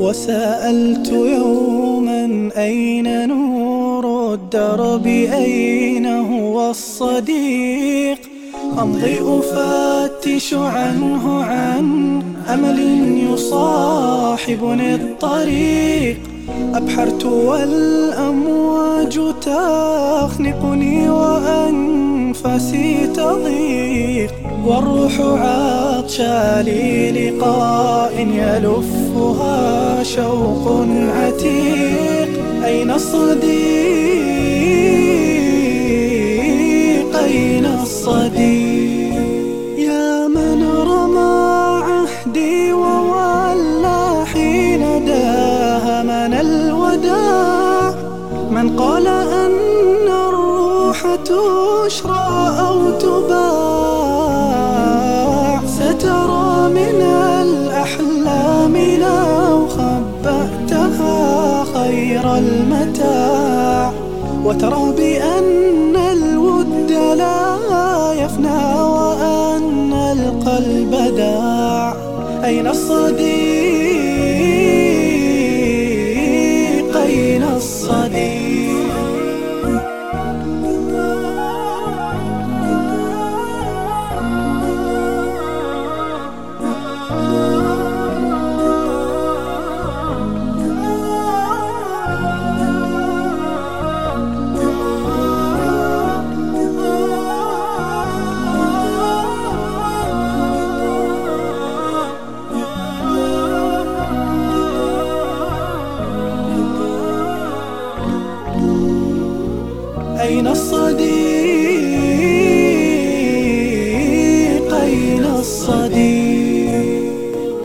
وسألت يوما أين نور الدرب؟ أين هو الصديق؟ أمضي أفتش عنه عن أمل يصاحبني الطريق. أبحرت والأمواج تخنقني وأنفسي تضيق والروح عطشى للقاء يلفها شوق عتيق. أين الصديق؟ أين الصديق؟ يا من رمى عهدي وولى حين داهمنا الوداع. من قال أن تشرى أو تباع سترى من الأحلام لو خبأتها خير المتاع. وترى بأن الود لا يفنى وأن القلب داع. أين الصديق؟ أين الصديق؟ أين الصديق؟ أين الصديق؟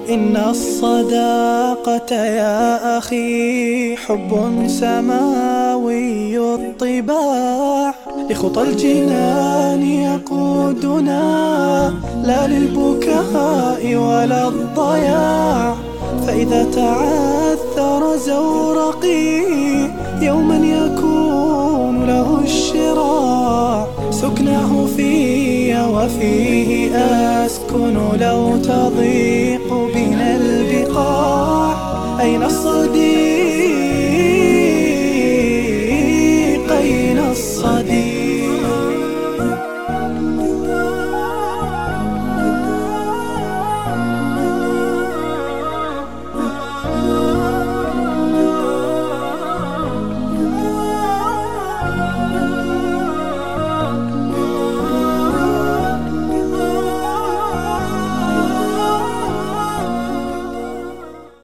إن الصداقة يا أخي حب سماوي الطباع. لخطى الجنان يقودنا لا للبكاء ولا الضياع. فإذا تعثر زورقي يوما يكون سكنه في وفيه أسكن لو تضيق بنا البقاع. أين الصديق